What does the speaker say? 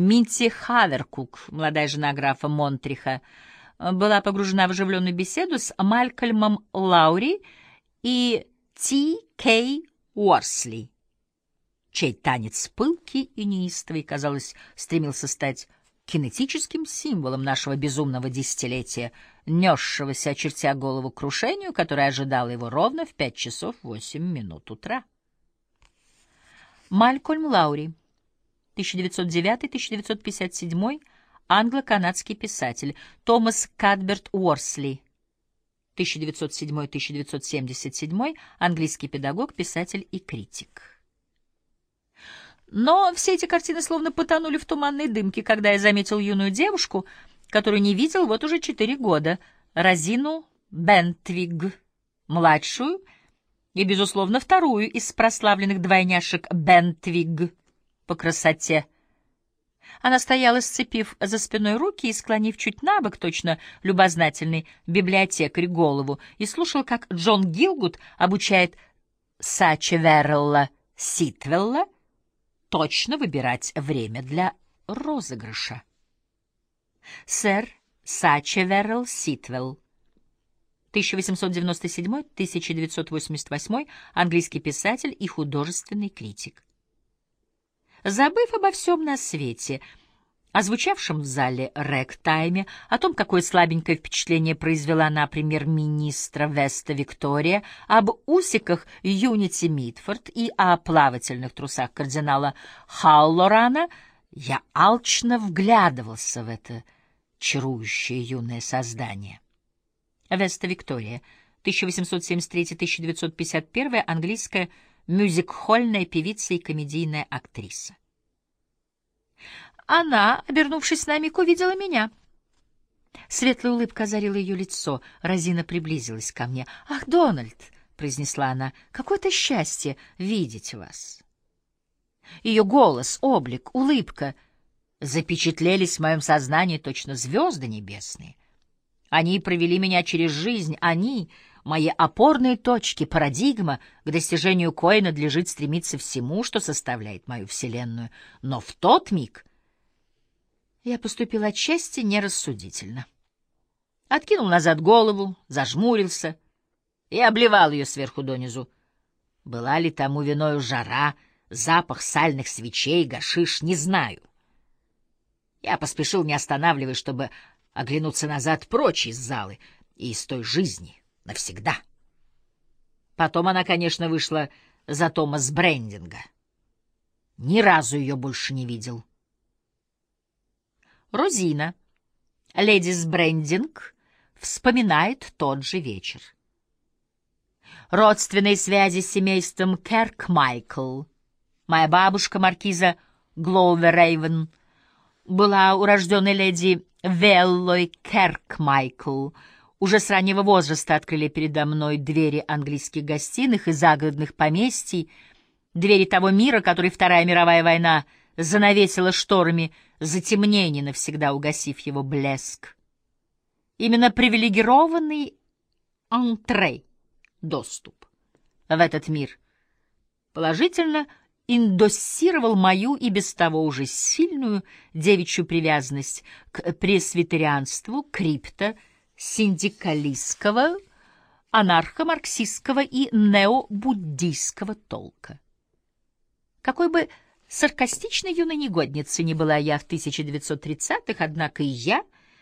Минти Хаверкук, молодая жена графа Монтриха, была погружена в оживленную беседу с Малькольмом Лаури и Ти Кей Уорсли, чей танец пылкий и неистовый, казалось, стремился стать кинетическим символом нашего безумного десятилетия, несшегося, очертя голову крушению, которое ожидало его ровно в пять часов восемь минут утра. Малькольм Лаури 1909-1957, англо-канадский писатель, Томас Кадберт Уорсли, 1907-1977, английский педагог, писатель и критик. Но все эти картины словно потонули в туманной дымке, когда я заметил юную девушку, которую не видел вот уже четыре года, Розину Бентвиг, младшую и, безусловно, вторую из прославленных двойняшек Бентвиг по красоте. Она стояла, сцепив за спиной руки и склонив чуть на бок, точно любознательный библиотекарь голову, и слушал, как Джон Гилгуд обучает Сачи Веррелла Ситвелла точно выбирать время для розыгрыша. Сэр Сачи Веррелл Ситвелл 1897-1988, английский писатель и художественный критик. Забыв обо всем на свете, о звучавшем в зале рэк-тайме, о том, какое слабенькое впечатление произвела на премьер-министра Веста Виктория, об усиках Юнити Митфорд и о плавательных трусах кардинала Халлорана, я алчно вглядывался в это чарующее юное создание. Веста Виктория, 1873-1951, английская мюзик-хольная певица и комедийная актриса. Она, обернувшись на миг, увидела меня. Светлая улыбка озарила ее лицо. Розина приблизилась ко мне. «Ах, Дональд!» — произнесла она. «Какое-то счастье видеть вас!» Ее голос, облик, улыбка запечатлелись в моем сознании точно звезды небесные. Они провели меня через жизнь, они мои опорные точки, парадигма, к достижению кои надлежит стремиться всему, что составляет мою Вселенную. Но в тот миг я поступил отчасти нерассудительно. Откинул назад голову, зажмурился и обливал ее сверху донизу. Была ли тому виною жара, запах сальных свечей, гашиш, не знаю. Я поспешил, не останавливаясь, чтобы оглянуться назад прочь из залы и из той жизни навсегда. Потом она, конечно, вышла за Томас Брендинга. Ни разу ее больше не видел. Розина, леди Брендинг, вспоминает тот же вечер. Родственные связи с семейством Керк Майкл. Моя бабушка, маркиза Гловер Рейвен, была урожденной леди Веллой Керк Майкл — уже с раннего возраста открыли передо мной двери английских гостиных и загородных поместий, двери того мира, который Вторая мировая война занавесила шторами затемнений, навсегда угасив его блеск. Именно привилегированный антрей, доступ в этот мир, положительно индоссировал мою и без того уже сильную девичью привязанность к пресвитерианству, крипто, синдикалистского, анархо-марксистского и необуддийского толка. Какой бы саркастичной юной негодницей ни была я в 1930-х, однако и я —